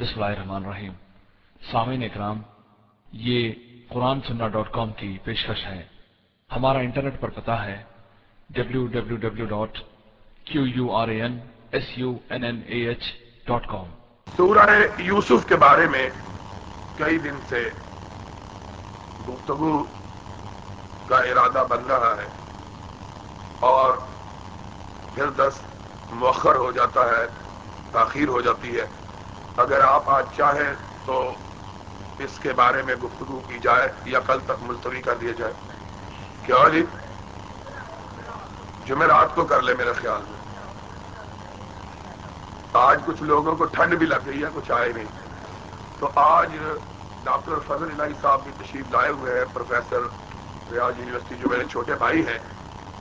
بسم اللہ الرحمن الرحیم۔ سامعین اکرام، یہ قرآن سننا ڈاٹ کام کی پیشکش ہے۔ ہمارا انٹرنیٹ پر پتا ہے W W W dot Q U R A N S U N N A H dot com سورہ یوسف کے بارے میں کئی دن سے گفتگو کا ارادہ بن رہا ہے اور پھر دس مؤخر ہو جاتا ہے، تاخیر ہو جاتی ہے۔ اگر آپ آج چاہیں تو اس کے بارے میں گفتگو کی جائے یا کل تک ملتوی کر دیا جائے۔ کیا جی جمعرات کو کر لے میرے خیال میں۔ آج کچھ لوگوں کو ٹھنڈ بھی لگ گئی ہے، کچھ آئے نہیں۔ تو آج ڈاکٹر فضل الہی صاحب بھی تشریف لائے ہوئے ہیں، پروفیسر ریاض یونیورسٹی جو میرے چھوٹے بھائی ہیں۔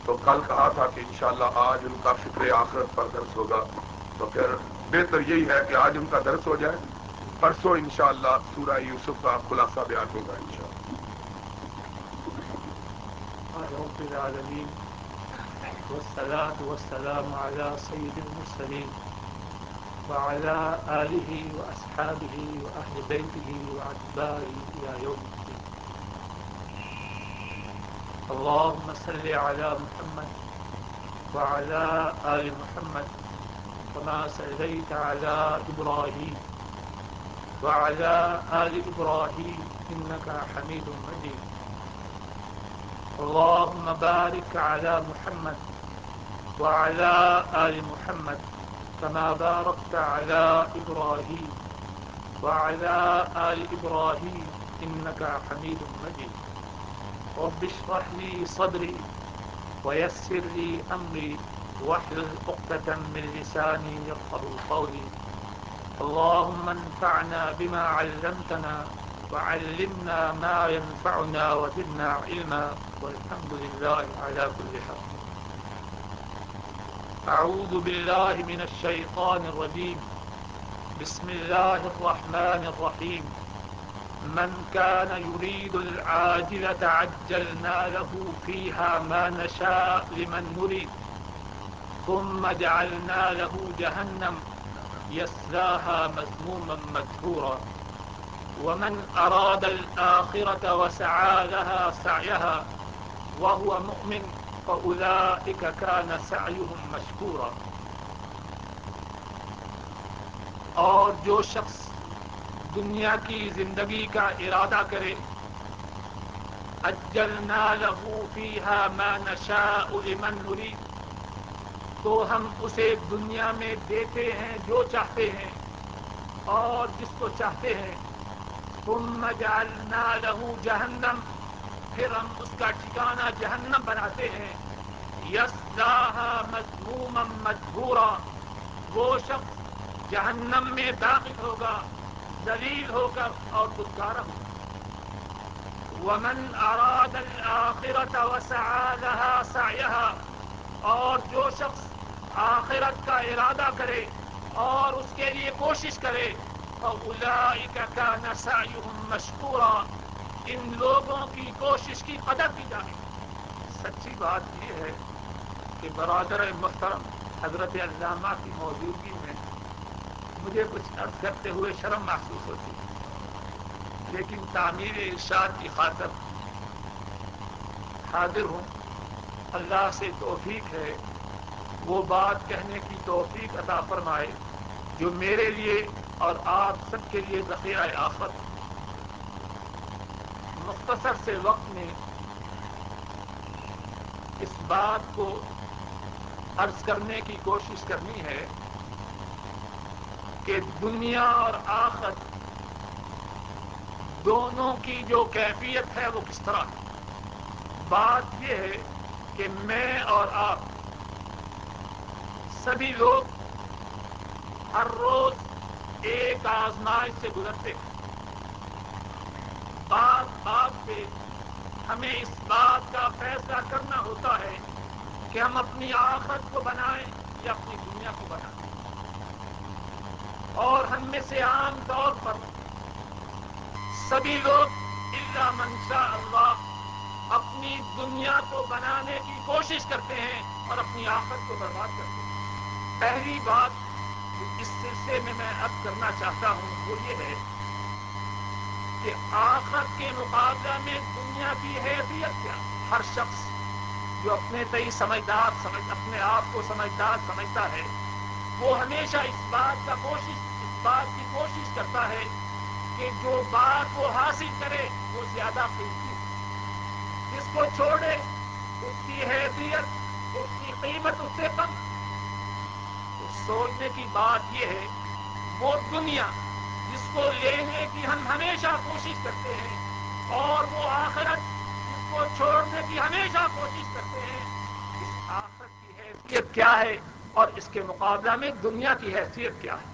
تو کل کہا تھا کہ انشاءاللہ آج ان کا فکر آخرت پر درس ہوگا۔ تو پھر بہتر یہی ہے کہ آج ان کا درس ہو جائے، پرسوں انشاءاللہ سورہ یوسف کا خلاصہ بیان ہوگا انشاءاللہ۔ رب العالمين والصلاة والسلام على سيد المرسلين وعلى آله وأصحابه وأهل بيته وأتباعه إلى يوم الدين اللهم صل على محمد وعلى آل محمد كما صليت على إبراهيم وعلى آل إبراهيم إنك حميد مجيد. اللهم بارك على محمد وعلى آل محمد كما باركت على إبراهيم وعلى آل إبراهيم إنك حميد مجيد. رب اشرح لي صدري ويسر لي أمري واحلل عقدة من لساني يفقه قولي. اللهم انفعنا بما علمتنا وعلمنا ما ينفعنا وزدنا علما. والحمد لله على كل حال. أعوذ بالله من الشيطان الرجيم. بسم الله الرحمن الرحيم. من كان يريد العاجلة عجلنا له فيها ما نشاء لمن نريد. ثم جعلنا له جهنم يسلاها مذموما مدحورا. ومن أراد الآخرة وسعى لها سعيها وهو مؤمن فأولئك كان سعيهم مشكورا. اور جو شخص دنیا کی زندگی کا ارادہ کرے، اجلنا له فيها ما نشاء لمن نريد. تو ہم اسے دنیا میں دیتے ہیں جو چاہتے ہیں اور جس کو چاہتے ہیں۔ تم جالنا لہو جہنم، پھر ہم اس کا ٹھکانہ جہنم بناتے ہیں۔ یس مضموم مجبورا وہ شخص جہنم میں داخل ہوگا دلیل ہو کر اور دکارا ہوگا۔ ومن اراد الاخرة وسعى لها سعيها، اور جو شخص آخرت کا ارادہ کرے اور اس کے لیے کوشش کرے۔ کا نسا مشکورا ان لوگوں کی کوشش کی قدر کی جائے۔ سچی بات یہ ہے کہ برادر محترم حضرت علامہ کی موجودگی میں مجھے کچھ عرض کرتے ہوئے شرم محسوس ہوتی ہے۔ لیکن تعمیر ارشاد کی خاطر حاضر ہوں۔ اللہ سے توفیق ہے۔ وہ بات کہنے کی توفیق عطا فرمائے جو میرے لیے اور آپ سب کے لیے ذخیرہ آفت۔ مختصر سے وقت میں اس بات کو عرض کرنے کی کوشش کرنی ہے کہ دنیا اور آخر دونوں کی جو کیفیت ہے وہ کس طرح؟ بات یہ ہے کہ میں اور آپ سبھی لوگ ہر روز ایک آزمائش سے گزرتے ہیں۔ بات بات پہ ہمیں اس بات کا فیصلہ کرنا ہوتا ہے کہ ہم اپنی آخرت کو بنائیں یا اپنی دنیا کو بنائیں۔ اور ہم میں سے عام طور پر سبھی لوگ اللہ منشا اللہ اپنی دنیا کو بنانے کی کوشش کرتے ہیں اور اپنی آفت کو برباد کرتے ہیں۔ پہلی بات اس سلسلے میں میں اب کرنا چاہتا ہوں وہ یہ ہے کہ آخر کے مقابلہ میں دنیا کی حیثیت کیا؟ ہر شخص جو اپنے تئی سمجھدار، سمجھ اپنے آپ کو سمجھدار سمجھتا ہے، وہ ہمیشہ اس بات کا کوشش اس بات کی کوشش کرتا ہے کہ جو بات وہ حاصل کرے، وہ زیادہ قیمتی جس کو چھوڑے، اس کی حیثیت، اس کی قیمت اس سے کم سوچنے کی بات یہ ہے، وہ دنیا جس کو لینے کی ہم ہمیشہ کوشش کرتے ہیں، اور وہ آخرت جس کو چھوڑنے کی ہمیشہ کوشش کرتے ہیں۔ اس آخرت کی حیثیت کیا ہے اور اس کے مقابلہ میں دنیا کی حیثیت کیا ہے؟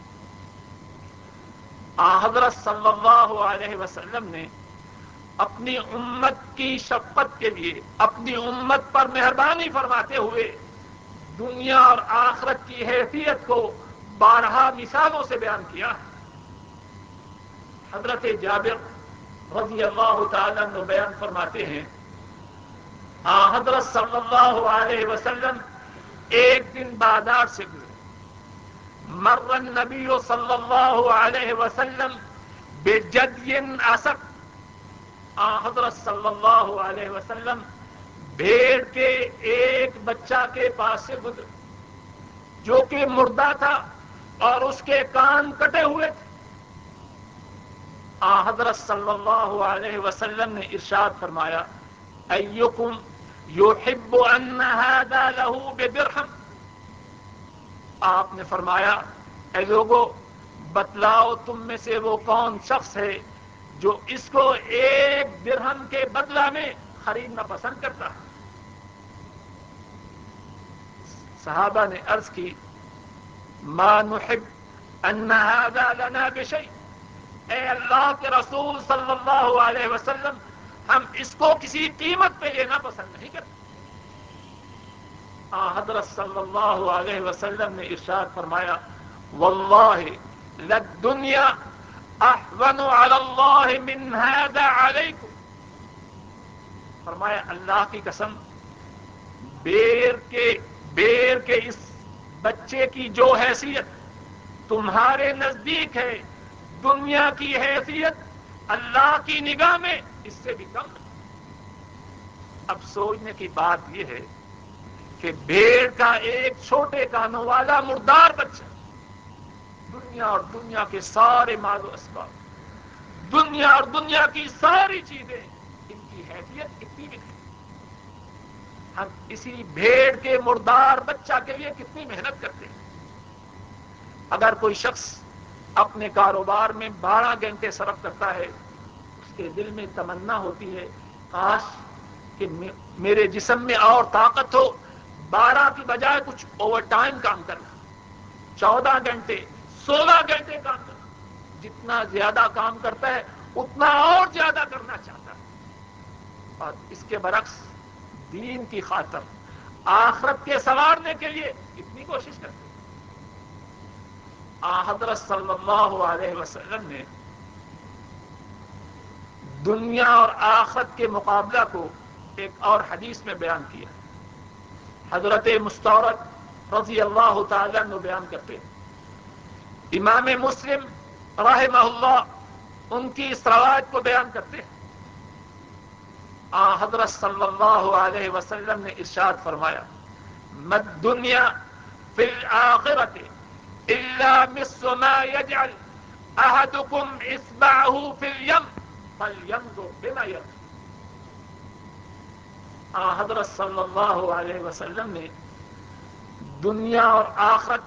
حضرت صلی اللہ علیہ وسلم نے اپنی امت کی شفقت کے لیے، اپنی امت پر مہربانی فرماتے ہوئے دنیا اور آخرت کی حیثیت کو بارہا مثالوں سے بیان کیا حضرت جابر رضی اللہ تعالیٰ نے بیان فرماتے ہیں، آ حضرت صلی اللہ علیہ وسلم ایک دن بازار سے گزرے۔ مر النبی صلی اللہ علیہ وسلم بے جدین اصق حضرت صلی اللہ علیہ وسلم بھیڑ کے ایک بچہ کے پاس سے گزرے جو کہ مردہ تھا اور اس کے کان کٹے ہوئے تھے۔ آ حضرت صلی اللہ علیہ وسلم نے ارشاد فرمایا ایکم یحب ان هذا له بدرهم آپ نے فرمایا، اے لوگو، بتلاؤ تم میں سے وہ کون شخص ہے جو اس کو ایک درہم کے بدلہ میں خریدنا پسند کرتا۔ ہے صحابہ نے عرض کی، ما نحب ان هذا لنا بشيء. اے اللہ کے رسول صلی اللہ علیہ وسلم، ہم اس کو کسی قیمت پہ لینا پسند نہیں کرتے۔ حضرت صلی اللہ علیہ وسلم نے ارشاد فرمایا، واللہ للدنیا احون علی اللہ من هذا علیکم. فرمایا، اللہ کی قسم، بیر کے بیر کے اس بچے کی جو حیثیت تمہارے نزدیک ہے، دنیا کی حیثیت، اللہ کی نگاہ میں، اس سے بھی کم۔ اب سوچنے کی بات یہ ہے کہ بھیڑ کا ایک چھوٹے کانوں والا مردار بچہ دنیا اور دنیا کے سارے مال و اسباب، دنیا اور دنیا کی ساری چیزیں ان کی حیثیت کتنی بھی نہیں ہم اسی بھیڑ کے مردار بچہ کے لیے کتنی محنت کرتے ہیں۔ اگر کوئی شخص اپنے کاروبار میں بارہ گھنٹے صرف کرتا ہے، اس کے دل میں تمنا ہوتی ہے، کاش کہ میرے جسم میں اور طاقت ہو، بارہ کی بجائے کچھ اوور ٹائم کام کرنا، چودہ گھنٹے، سولہ گھنٹے کام کرنا۔ جتنا زیادہ کام کرتا ہے، اتنا اور زیادہ کرنا چاہتا ہے۔ اور اس کے برعکس دین کی خاطر، آخرت کے سوارنے کے لیے اتنی کوشش کرتے حضرت صلی اللہ علیہ وسلم نے دنیا اور آخرت کے مقابلہ کو ایک اور حدیث میں بیان کیا۔ حضرت مستورت رضی اللہ تعالیٰ نے بیان کرتے امام مسلم رحمہ اللہ ان کی اس روایت کو بیان کرتے ہیں۔ آ، حضرت صلی اللہ علیہ وسلم نے ارشاد فرمایا مد دنیا فی الآخرت الا مس ما يجعل احدكم اصبعه في اليم فلينظر بما يرجع حضرت صلی اللہ علیہ وسلم نے دنیا اور آخرت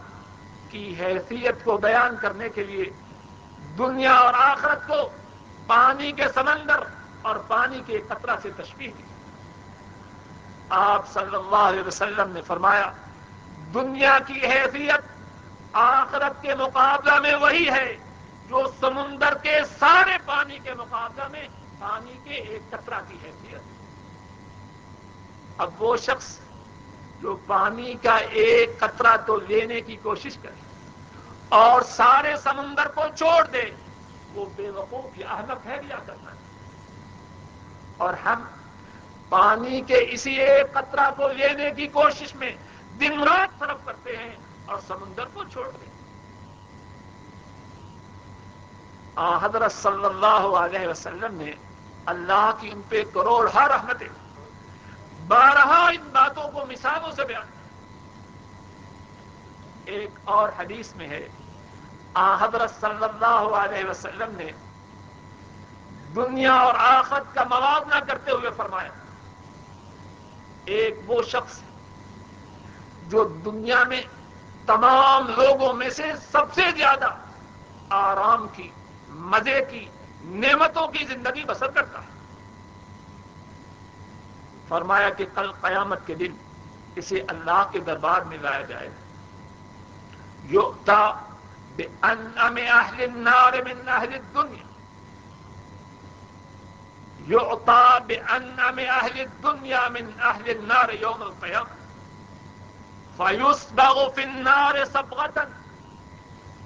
کی حیثیت کو بیان کرنے کے لیے دنیا اور آخرت کو پانی کے سمندر اور پانی کے قطرہ سے تشبیح دی آپ صلی اللہ علیہ وسلم نے فرمایا، دنیا کی حیثیت آخرت کے مقابلہ میں وہی ہے جو سمندر کے سارے پانی کے مقابلہ میں پانی کے ایک قطرہ کی حیثیت۔ اب وہ شخص جو پانی کا ایک قطرہ تو لینے کی کوشش کرے اور سارے سمندر کو چھوڑ دے، وہ بے وقوف یا احمد ہے یا کرنا۔ اور ہم پانی کے اسی ایک قطرہ کو لینے کی کوشش میں دن رات فرق کرتے ہیں اور سمندر کو چھوڑ دیں۔ حضرت صلی اللہ علیہ وسلم نے اللہ کی ان پہ کروڑ ہر رحمتیں، بارہا ان باتوں کو مثالوں سے بیان ایک اور حدیث میں ہے، آ، حضرت صلی اللہ علیہ وسلم نے دنیا اور آخت کا موازنہ کرتے ہوئے فرمایا، ایک وہ شخص جو دنیا میں تمام لوگوں میں سے سب سے زیادہ آرام کی، مزے کی، نعمتوں کی زندگی بسر کرتا ہے۔ فرمایا کہ کل قیامت کے دن اسے اللہ کے دربار میں لایا جائے۔ یوتا بے ان اہل النار من اہل الدنیا۔ یوتا بے ان اہل الدنیا من اہل النار یوم القیامت فيصبغ في النار صبغة.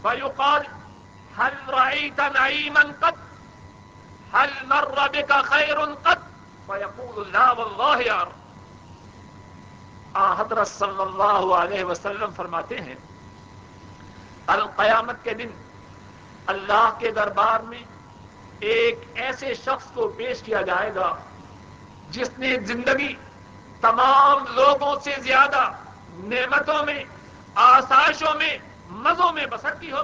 فيقال، هل رأيت نعيما قد؟ هل مر بك خير قد؟ فيقول، لا والله يا رب. حضرت صلی اللہ علیہ وسلم فرماتے ہیں، القیامت کے دن اللہ کے دربار میں ایک ایسے شخص کو پیش کیا جائے گا جس نے زندگی تمام لوگوں سے زیادہ نعمتوں میں، آسائشوں میں، مزوں میں بسر کی ہو۔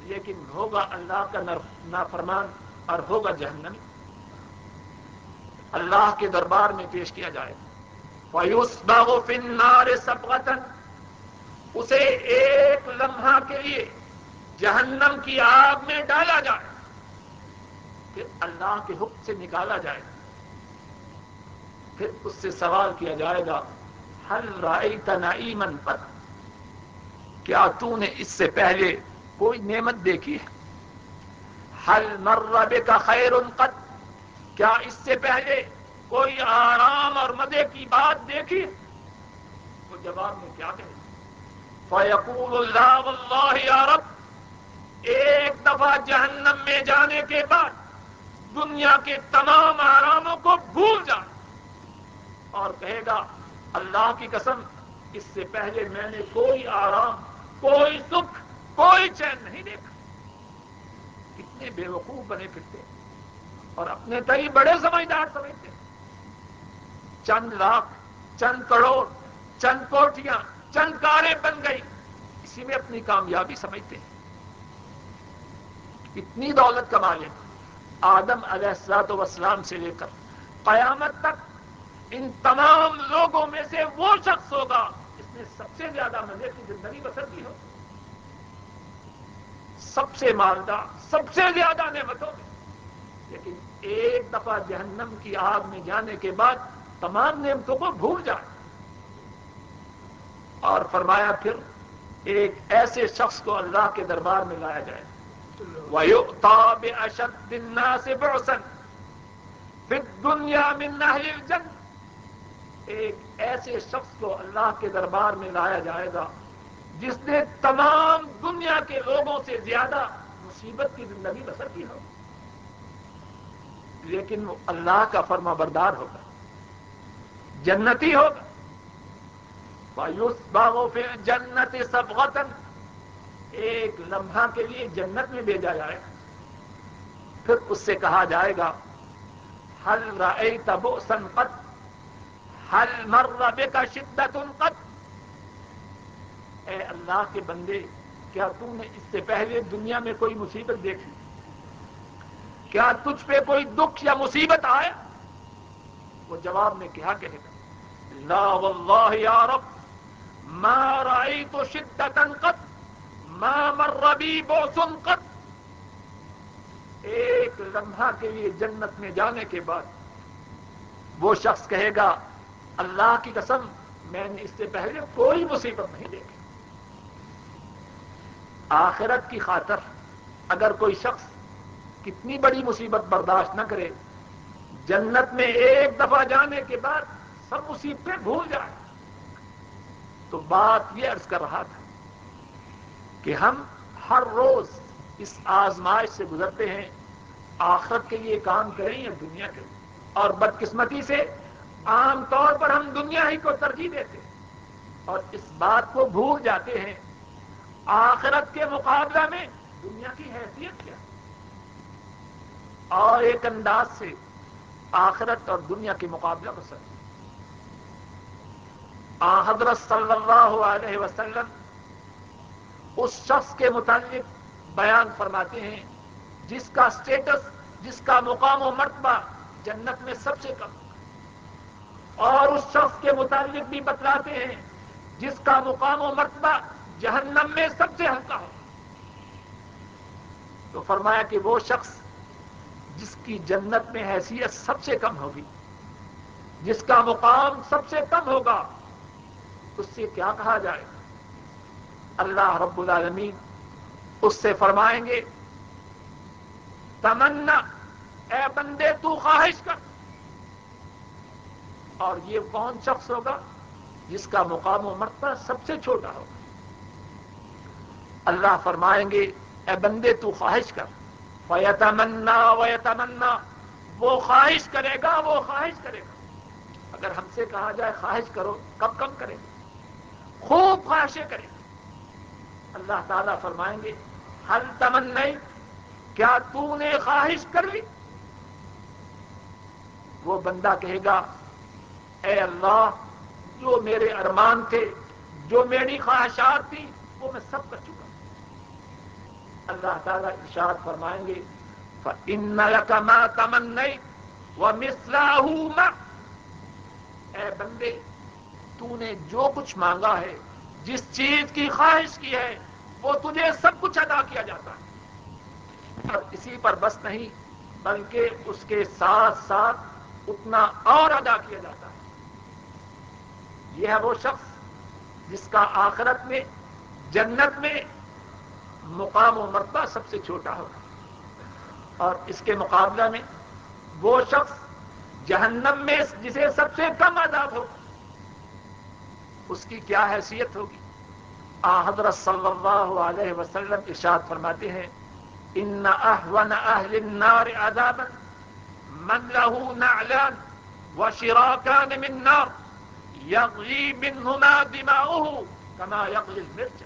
لیکن ہوگا اللہ کا نافرمان اور ہوگا جہنمی۔ اللہ کے دربار میں پیش کیا جائے۔ فیوس باغو فنار سب اسے ایک لمحہ کے لیے جہنم کی آگ میں ڈالا جائے، پھر اللہ کے حکم سے نکالا جائے، پھر اس سے سوال کیا جائے گا ہل رائی تنائی من پر؟ کیا تو نے اس سے پہلے کوئی نعمت دیکھی؟ ہے حل مربے کا خیر قد؟ کیا اس سے پہلے کوئی آرام اور مزے کی بات دیکھی؟ وہ جواب میں کیا کہے؟ فیقول اللہ واللہ یا رب ایک دفعہ جہنم میں جانے کے بعد دنیا کے تمام آراموں کو بھول جائے اور کہے گا، اللہ کی قسم، اس سے پہلے میں نے کوئی آرام، کوئی سکھ، کوئی چین نہیں دیکھا۔ کتنے بے وقوف بنے پھرتے اور اپنے تری بڑے سمجھدار سمجھتے۔ چند لاکھ، چند کروڑ، چند کوٹیاں، چند کاریں بن گئی اسی میں اپنی کامیابی سمجھتے۔ ہیں اتنی دولت کما لیں آدم علیہ السلاط وسلام سے لے کر قیامت تک ان تمام لوگوں میں سے وہ شخص ہوگا جس نے سب سے زیادہ مزے کی زندگی بسر کی ہو۔ سب سے مالدار سب سے زیادہ نعمتوں میں۔ لیکن ایک دفعہ جہنم کی آگ میں جانے کے بعد تمام نعمتوں کو بھول جائے۔ اور فرمایا پھر، ایک ایسے شخص کو اللہ کے دربار میں لایا جائے۔ وَيُؤْتَى بِأَشَدِّ النَّاسِ بُعْسًا فِي الدُّنْيَا مِنْ نَهْلِ الْجَنِّ ایک ایسے شخص کو اللہ کے دربار میں لایا جائے گا جس نے تمام دنیا کے لوگوں سے زیادہ مصیبت کی زندگی بسر کی ہو۔ لیکن وہ اللہ کا فرما بردار ہوگا، جنتی ہوگا۔ جنت سب ایک لمحہ کے لیے جنت میں بھیجا جائے گا۔ پھر اس سے کہا جائے گا، ہل رائے تبو سنپت ہر مربے کا شدت ان اے اللہ کے بندے، کیا تم نے اس سے پہلے دنیا میں کوئی مصیبت دیکھی؟ کیا تجھ پہ کوئی دکھ یا مصیبت آیا؟ وہ جواب میں کیا کہے گا لا واللہ یا رب، ما رائی تو شدت قط ما مربی بوسن قط. ایک لمحہ کے لیے جنت میں جانے کے بعد وہ شخص کہے گا، اللہ کی قسم، میں نے اس سے پہلے کوئی مصیبت نہیں دیکھی۔ آخرت کی خاطر اگر کوئی شخص کتنی بڑی مصیبت برداشت نہ کرے، جنت میں ایک دفعہ جانے کے بعد سب مصیبتیں بھول جائے۔ تو بات یہ عرض کر رہا تھا کہ ہم ہر روز اس آزمائش سے گزرتے ہیں، آخرت کے لیے کام کریں یا دنیا کے لیے؟ اور بدقسمتی سے عام طور پر ہم دنیا ہی کو ترجیح دیتے ہیں۔ اور اس بات کو بھول جاتے ہیں، آخرت کے مقابلہ میں دنیا کی حیثیت کیا؟ اور ایک انداز سے آخرت اور دنیا کے مقابلہ کو سمجھ آ حضرت صلی اللہ علیہ وسلم اس شخص کے متعلق بیان فرماتے ہیں، جس کا سٹیٹس جس کا مقام و مرتبہ جنت میں سب سے کم۔ اور اس شخص کے متعلق بھی بتلاتے ہیں، جس کا مقام و مرتبہ جہنم میں سب سے ہلکا ہو۔ تو فرمایا کہ وہ شخص جس کی جنت میں حیثیت سب سے کم ہوگی، جس کا مقام سب سے کم ہوگا، اس سے کیا کہا جائے؟ اللہ رب العالمین اس سے فرمائیں گے، تمنا، اے بندے تو خواہش کر۔ اور یہ کون شخص ہوگا جس کا مقام و مرتبہ سب سے چھوٹا ہوگا؟ اللہ فرمائیں گے، اے بندے تو خواہش کر۔ ویتمنا ویتمنا وہ خواہش کرے گا، وہ خواہش کرے گا۔ اگر ہم سے کہا جائے خواہش کرو، کب کم کرے گا خوب خواہشیں کرے گا اللہ تعالیٰ فرمائیں گے حل تمن نہیں کیا تو نے خواہش کر لی؟ وہ بندہ کہے گا، اے اللہ، جو میرے ارمان تھے، جو میری خواہشات تھی، وہ میں سب کر چکا اللہ تعالیٰ ارشاد فرمائیں گے ان کا تمن نہیں وہ اے بندے، تو نے جو کچھ مانگا ہے جس چیز کی خواہش کی ہے، وہ تجھے سب کچھ ادا کیا جاتا ہے۔ اور اسی پر بس نہیں، بلکہ اس کے ساتھ ساتھ اتنا اور ادا کیا جاتا ہے۔ یہ ہے وہ شخص جس کا آخرت میں، جنت میں مقام و مرتبہ سب سے چھوٹا ہوگا اور اس کے مقابلہ میں وہ شخص جہنم میں جسے سب سے کم عذاب ہوگا اس کی کیا حیثیت ہوگی؟ آ، حضرت صلی اللہ علیہ وسلم ارشاد فرماتے ہیں، ان احون اہل النار عذابا من له نعلان وشراكان من نار یغلی منہما دماؤه کما یغلی المرچ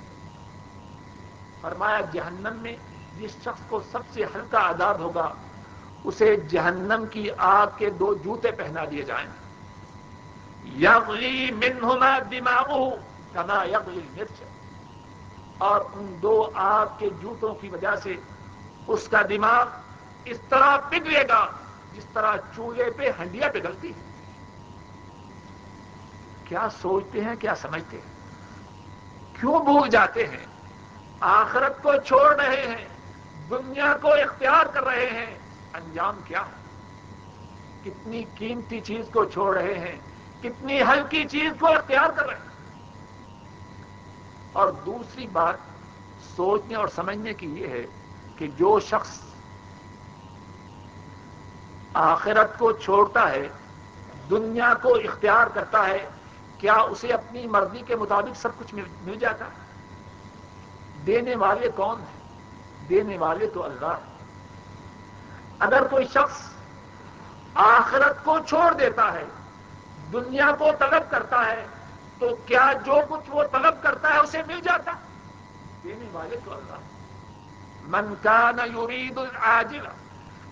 فرمایا، جہنم میں جس شخص کو سب سے ہلکا عذاب ہوگا، اسے جہنم کی آگ کے دو جوتے پہنا دیے جائیں۔ یغلی منہما دماؤه کما یغلی المرچ۔ اور ان دو آگ کے جوتوں کی وجہ سے اس کا دماغ اس طرح پگلے گا جس طرح چولہے پہ ہنڈیا پگلتی ہے کیا سوچتے ہیں، کیا سمجھتے ہیں؟ کیوں بھول جاتے ہیں؟ آخرت کو چھوڑ رہے ہیں، دنیا کو اختیار کر رہے ہیں۔ انجام کیا؟ کتنی قیمتی چیز کو چھوڑ رہے ہیں۔ کتنی ہلکی چیز کو اختیار کر رہے ہیں۔ اور دوسری بات سوچنے اور سمجھنے کی یہ ہے کہ جو شخص آخرت کو چھوڑتا ہے، دنیا کو اختیار کرتا ہے، کیا اسے اپنی مرضی کے مطابق سب کچھ مل جاتا؟ ہے دینے والے کون ہیں؟ دینے والے تو اللہ اگر کوئی شخص آخرت کو چھوڑ دیتا ہے دنیا کو طلب کرتا ہے، تو کیا جو کچھ وہ طلب کرتا ہے اسے مل جاتا؟ دینے والے تو اللہ۔ من کان یرید العاجل،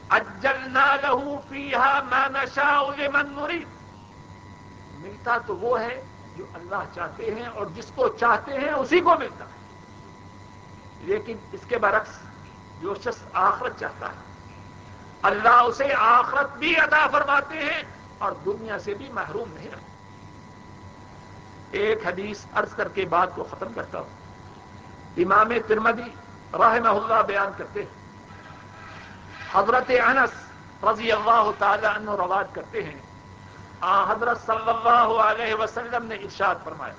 اجلنا له فیہا ما نشاء لمن نرید۔ ملتا تو وہ ہے جو اللہ چاہتے ہیں اور جس کو چاہتے ہیں اسی کو ملتا ہے۔ لیکن اس کے برعکس جو شخص آخرت چاہتا ہے، اللہ اسے آخرت بھی ادا فرماتے ہیں اور دنیا سے بھی محروم نہیں رکھتے ایک حدیث عرض کر کے بات کو ختم کرتا ہوں۔ امام ترمدی رحمہ اللہ بیان کرتے ہیں۔ حضرت انس رضی اللہ تعالی عنہ رواد کرتے ہیں۔ حضرت صلی اللہ علیہ وسلم نے ارشاد فرمایا،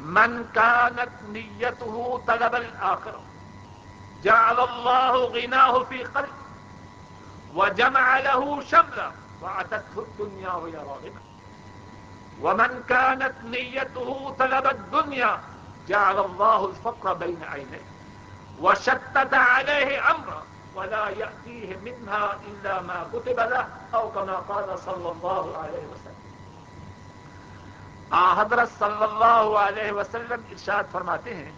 من كانت نيته طلب الآخرة جعل الله غناه في قلب وجمع له شملا وعتته الدنيا وهي راغبة. ومن كانت نيته طلب الدنيا جعل الله الفقر بين عينيه وشتت عليه أمره ولا يأتيه منها إلا ما كتب له أو كما قال صلى الله عليه وسلم. حضرت صلی اللہ علیہ وسلم ارشاد فرماتے ہیں،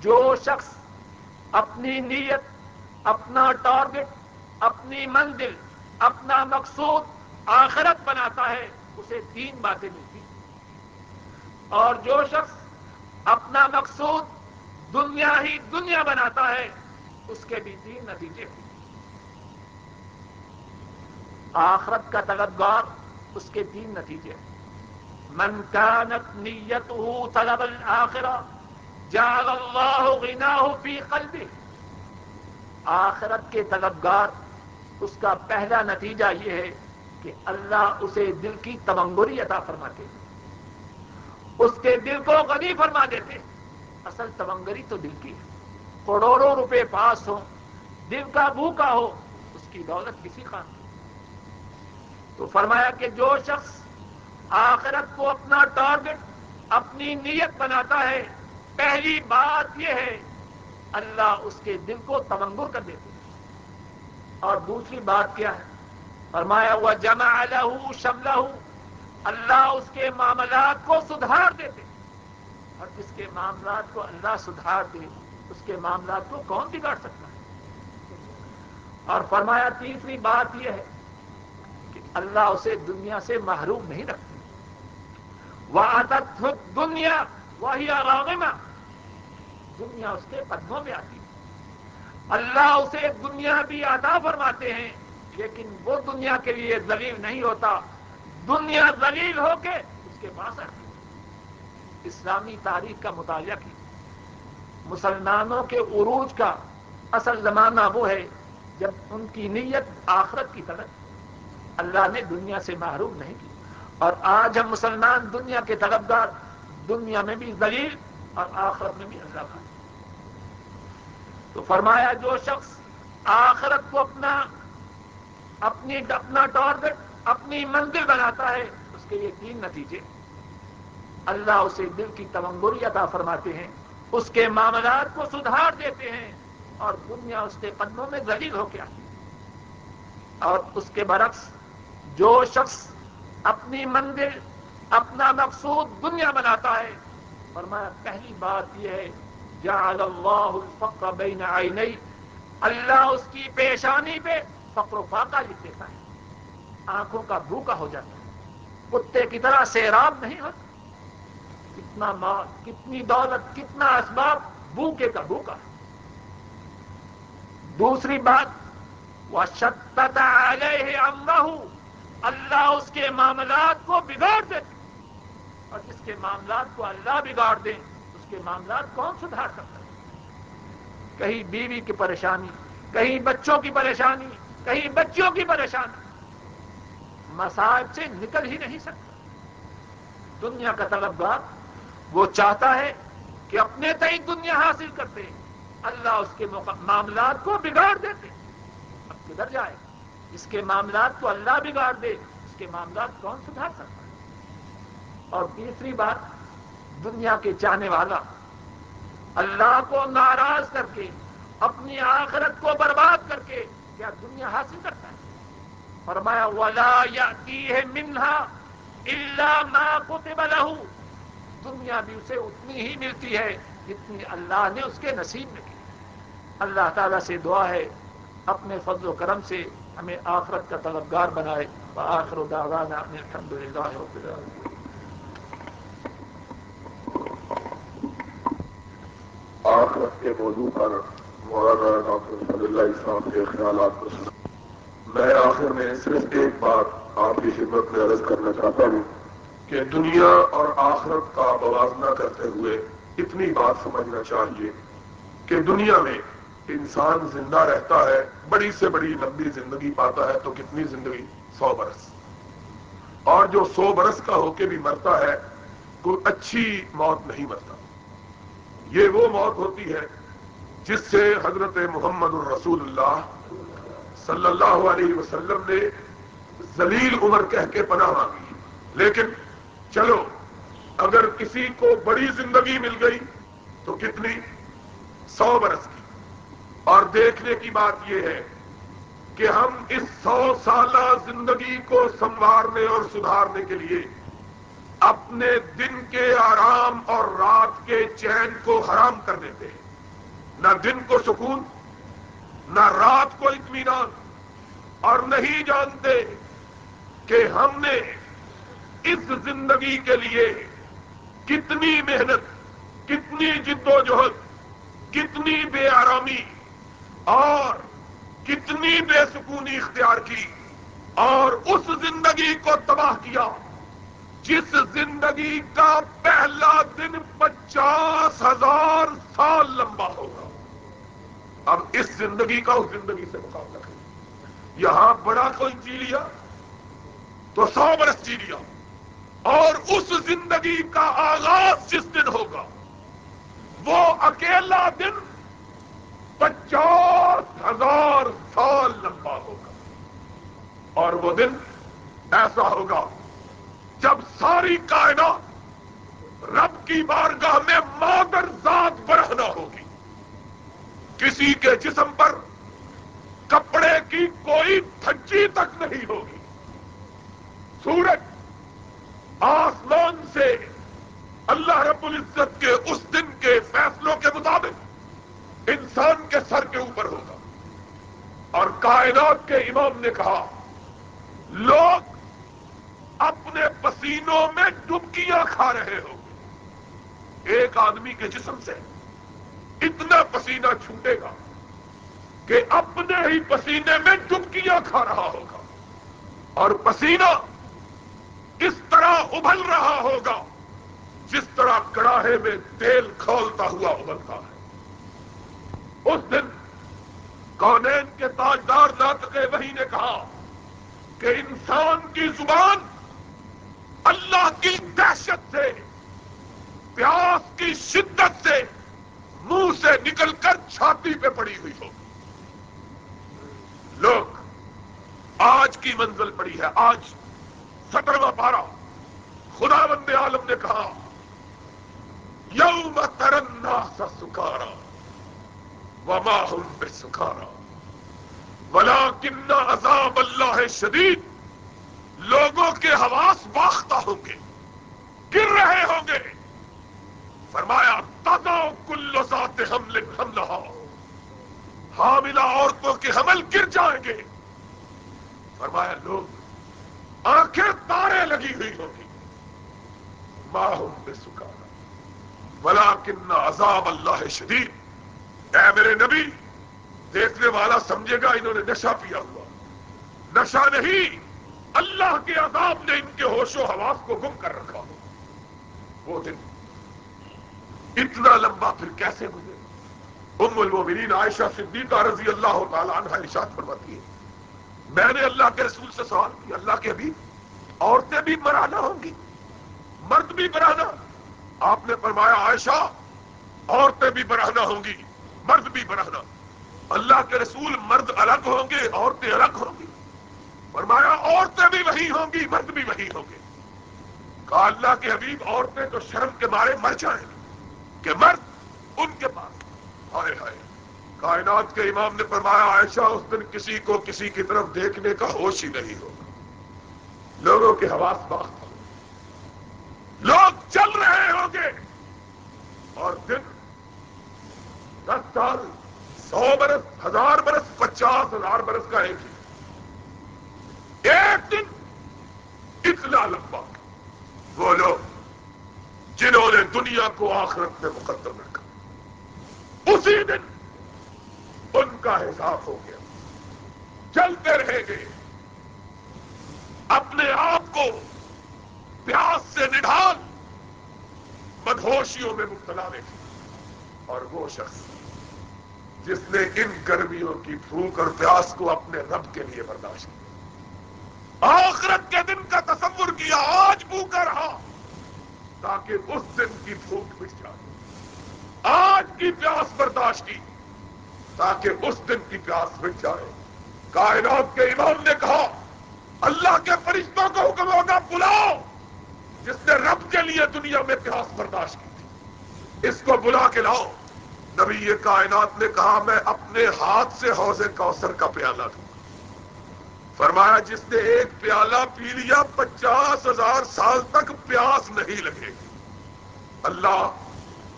جو شخص اپنی نیت، اپنا ٹارگٹ اپنی منزل اپنا مقصود آخرت بناتا ہے، اسے تین باتیں ملتی اور جو شخص اپنا مقصود دنیا ہی دنیا بناتا ہے، اس کے بھی تین نتیجے ہوتے آخرت کا طلبگار اس کے تین نتیجے من كانت نیته طلب الآخرہ، جعل اللہ غناه فی قلبه آخرت کے طلبگار اس کا پہلا نتیجہ یہ ہے کہ اللہ اسے دل کی تمنگری عطا فرماتے اس کے دل کو غنی فرما دیتے اصل تمنگری تو دل کی ہے۔ کروڑوں روپے پاس ہو دل کا بھوکا ہو، اس کی دولت کسی کام کی۔ تو فرمایا کہ جو شخص آخرت کو اپنا ٹارگٹ اپنی نیت بناتا ہے، پہلی بات یہ ہے، اللہ اس کے دل کو تمنگر کر دیتے اور دوسری بات کیا ہے؟ فرمایا ہوا، جمع لہو شملہ اللہ اس کے معاملات کو سدھار دیتے اور جس کے معاملات کو اللہ سدھار دے، اس کے معاملات کو کون بگاڑ سکتا ہے؟ اور فرمایا، تیسری بات یہ ہے کہ اللہ اسے دنیا سے محروم نہیں رکھتا۔ وہ عادت دنیا وہی راغمہ دنیا اس کے قدموں میں آتی ہے۔ اللہ اسے دنیا بھی ادا فرماتے ہیں، لیکن وہ دنیا کے لیے ذلیل نہیں ہوتا۔ دنیا ذلیل ہو کے اس کے پاس آتی اسلامی تاریخ کا مطالعہ کی مسلمانوں کے عروج کا اصل زمانہ وہ ہے جب ان کی نیت آخرت کی طرف۔ اللہ نے دنیا سے محروم نہیں کی۔ اور آج ہم مسلمان دنیا کے طلبدار دنیا میں بھی ذلیل اور آخرت میں بھی اللہ بھائی تو فرمایا جو شخص آخرت کو اپنا اپنی اپنا ٹارگٹ اپنی منزل بناتا ہے، اس کے یہ تین نتیجے۔ اللہ اسے دل کی تمنگری عطا فرماتے ہیں، اس کے معاملات کو سدھار دیتے ہیں اور دنیا اس کے قدموں میں ذلیل ہو کے آتی اور اس کے برعکس، جو شخص اپنی مندر اپنا مقصود دنیا بناتا ہے اور میں پہلی بات یہ ہے جعل اللہ الفقر بین عینی اللہ اس کی پیشانی پہ فقر و فاقہ لکھ دیتا ہے آنکھوں کا بھوکا ہو جاتا ہے۔ کتے کی طرح سیراب نہیں ہوتا۔ کتنا مال، کتنی دولت، کتنا اسباب بھوکے کا بھوکا۔ دوسری بات وہ شدت علیہ امرہ اللہ اس کے معاملات کو بگاڑ دیتے اور جس کے معاملات کو اللہ بگاڑ دے کے معاملات کون سدھار سکتا ہے؟ کہیں بیوی کی پریشانی، کہیں بچوں کی پریشانی، کہیں بچوں کی پریشانی۔ مسائب سے نکل ہی نہیں سکتا۔ دنیا کا طلبگار وہ چاہتا ہے کہ اپنے تئی دنیا حاصل کرتے، اللہ اس کے معاملات کو بگاڑ دیتے۔ اب کدھر جائے؟ اس کے معاملات کو اللہ بگاڑ دے۔ اس کے معاملات کون سدھار سکتا ہے؟ اور تیسری بات دنیا کے چاہنے والا۔ اللہ کو ناراض کر کے، اپنی آخرت کو برباد کر کے کیا دنیا حاصل کرتا ہے؟ فرمایا، ولا یا ہے منہا اللہ ما کتب له۔ دنیا بھی اسے اتنی ہی ملتی ہے جتنی اللہ نے اس کے نصیب میں کی۔ اللہ تعالیٰ سے دعا ہے، اپنے فضل و کرم سے ہمیں آخرت کا طلبگار بنائے۔ آخر دعوانا الحمد للہ رب العالمین آخرت کے موضوع پر مولانا ڈاکٹر صلی اللہ صاحب کے خیالات کو سنا میں آخر میں صرف ایک بات آپ کی خدمت میں عرض کرنا چاہتا ہوں کہ دنیا اور آخرت کا موازنہ کرتے ہوئے اتنی بات سمجھنا چاہیے کہ دنیا میں انسان زندہ رہتا ہے، بڑی سے بڑی لمبی زندگی پاتا ہے تو کتنی زندگی؟ سو برس۔ اور جو سو برس کا ہو کے بھی مرتا ہے، کوئی اچھی موت نہیں مرتا۔ یہ وہ موت ہوتی ہے جس سے حضرت محمد الرسول اللہ صلی اللہ علیہ وسلم نے زلیل عمر کہہ کے پناہ مانگی۔ لیکن چلو، اگر کسی کو بڑی زندگی مل گئی تو کتنی؟ سو برس کی۔ اور دیکھنے کی بات یہ ہے کہ ہم اس سو سالہ زندگی کو سنوارنے اور سدھارنے کے لیے اپنے دن کے آرام اور رات کے چین کو حرام کر دیتے ہیں۔ نہ دن کو سکون، نہ رات کو اطمینان۔ اور نہیں جانتے کہ ہم نے اس زندگی کے لیے کتنی محنت، کتنی جد و جہد، کتنی بے آرامی اور کتنی بے سکونی اختیار کی اور اس زندگی کو تباہ کیا۔ جس زندگی کا پہلا دن پچاس ہزار سال لمبا ہوگا۔ اب اس زندگی کا اس زندگی سے مقابلہ کریں۔ یہاں بڑا کوئی جی لیا تو سو برس جی لیا اور اس زندگی کا آغاز جس دن ہوگا، وہ اکیلا دن پچاس ہزار سال لمبا ہوگا۔ اور وہ دن ایسا ہوگا جب ساری کائنات رب کی بارگاہ میں مادر ذات برہنا ہوگی، کسی کے جسم پر کپڑے کی کوئی تھجی تک نہیں ہوگی۔ سورج آسمان سے اللہ رب العزت کے اس دن کے فیصلوں کے مطابق انسان کے سر کے اوپر ہوگا۔ اور کائنات کے امام نے کہا، لوگ اپنے پسینوں میں ڈبکیاں کھا رہے ہوں گے ایک آدمی کے جسم سے اتنا پسینہ چھوٹے گا کہ اپنے ہی پسینے میں ڈبکیاں کھا رہا ہوگا۔ اور پسینہ اس طرح ابل رہا ہوگا جس طرح کڑاہے میں تیل کھولتا ہوا ابلتا ہے۔ اس دن کونین کے تاجدار ناطق وہی نے کہا کہ انسان کی زبان اللہ کی دہشت سے، پیاس کی شدت سے منہ سے نکل کر چھاتی پہ پڑی ہوئی ہوگی لوگ، آج کی منزل پڑی ہے، آج سترواں پارا۔ خدا بند عالم نے کہا، یوم ترنا سا سکھارا وما ہم پہ سکھارا ولا کنا عذاب اللہ شدید۔ لوگوں کے حواس باختہ ہوں گے، گر رہے ہوں گے۔ فرمایا تازہ کل ذات حمل حملہ۔ حاملہ عورتوں کے حمل گر جائیں گے۔ فرمایا، لوگ، آنکھیں تارے لگی ہوئی ہوں ہوگی ماہم میں سکھانا بلا کن عذاب اللہ شدید۔ اے میرے نبی، دیکھنے والا سمجھے گا، انہوں نے نشہ پیا ہوا۔ نشہ نہیں۔ اللہ کے عذاب نے ان کے ہوش و حواس کو گم کر رکھا۔ ہو وہ دن اتنا لمبا پھر کیسے گزرے؟ ام المومنین عائشہ صدیقہ رضی اللہ تعالیٰ عنہ ارشاد فرماتی ہے، میں نے اللہ کے رسول سے سوال کیا، اللہ کے ابھی عورتیں بھی مرانا ہوں گی؟ مرد بھی برانا آپ نے فرمایا، عائشہ، عورتیں بھی برانا ہوں گی، مرد بھی برانا اللہ کے رسول مرد الگ ہوں گے، عورتیں الگ ہوں گی۔ فرمایا عورتیں بھی وہی ہوں گی، مرد بھی وہی ہوں گے۔ کہا اللہ کے حبیب، عورتیں تو شرم کے مارے مر جائیں کہ مرد ان کے پاس ہائے ہائے کائنات کے امام نے فرمایا، عائشہ اس دن کسی کو کسی کی طرف دیکھنے کا ہوش ہی نہیں ہوگا۔ لوگوں کے حواس باخت ہوں لوگ چل رہے ہوں گے۔ اور دن دس سال، سو برس، ہزار برس، پچاس ہزار برس کا ایک ہی۔ ایک دن اتنا لمبا وہ لوگ جنہوں نے دنیا کو آخرت میں مقدم رکھا اسی دن ان کا حساب ہو گیا چلتے رہیں گے اپنے آپ کو پیاس سے نڈھال بدہوشیوں میں مبتلا دیکھی اور وہ شخص جس نے ان گرمیوں کی بھوک اور پیاس کو اپنے رب کے لیے برداشت کیا آخرت کے دن کا تصور کیا، آج بھوکا رہا۔ تاکہ اس دن کی بھوک مٹ جائے۔ آج کی پیاس برداشت کی، تاکہ اس دن کی پیاس مٹ جائے۔ کائنات کے امام نے کہا، اللہ کے فرشتوں کو حکم ہوگا، بلاؤ۔ جس نے رب کے لیے دنیا میں پیاس برداشت کی تھی، اس کو بلا کے لاؤ۔ نبی یہ کائنات نے کہا، میں اپنے ہاتھ سے حوض کوثر کا پیالہ دوں۔ فرمایا جس نے ایک پیالہ پی لیا پچاس ہزار سال تک پیاس نہیں لگے گی۔ اللہ،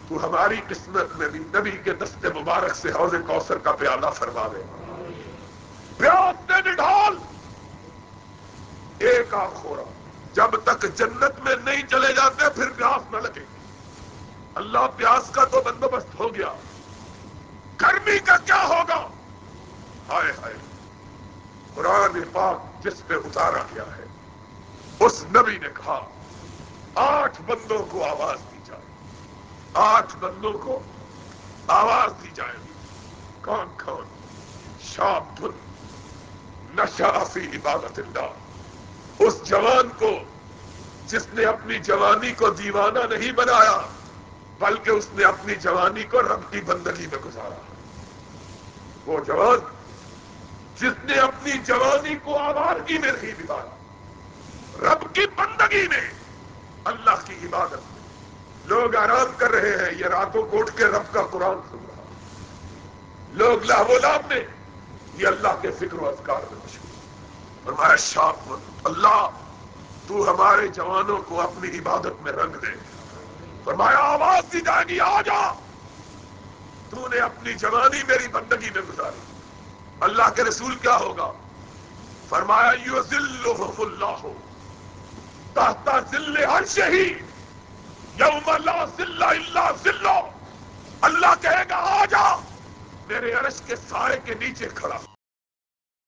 تو ہماری قسمت میں بھی نبی کے دست مبارک سے حوض کوثر کا پیالہ فرما دے۔ پیاس نے نڈال ایک آنکھ خورا جب تک جنت میں نہیں چلے جاتے، پھر پیاس نہ لگے۔ اللہ، پیاس کا تو بندوبست ہو گیا۔ گرمی کا کیا ہوگا؟ ہائے ہائے۔ قرآن پاک جس پہ اتارا گیا ہے، اس نبی نے کہا، آٹھ بندوں کو آواز دی جائے۔ آٹھ بندوں کو آواز دی جائے۔ گی کون کون؟ شام دھن نشا فی عبادت اللہ۔ اس جوان کو، جس نے اپنی جوانی کو دیوانہ نہیں بنایا، بلکہ اس نے اپنی جوانی کو رب کی بندگی میں گزارا۔ وہ جوان جس نے اپنی جوانی کو آوارگی میں نہیں بتایا رب کی بندگی میں اللہ کی عبادت میں۔ لوگ آرام کر رہے ہیں، یہ راتوں کوٹ کے رب کا قرآن سن رہا لوگ لاہولاب میں، یہ اللہ کے فکر و اذکار میں مشہور اور شاپ اللہ، تو ہمارے جوانوں کو اپنی عبادت میں رنگ دے۔ فرمایا، آواز دی جائے گی، آ جا۔ تو نے اپنی جوانی میری بندگی میں گزاری۔ اللہ کے رسول کیا ہوگا؟ فرمایا یو اللہ ہو تحتا ذل ہر شہید یوم لا ذل الا ذلہ اللہ کہے گا، آ جا، میرے عرش کے سائے کے نیچے کھڑا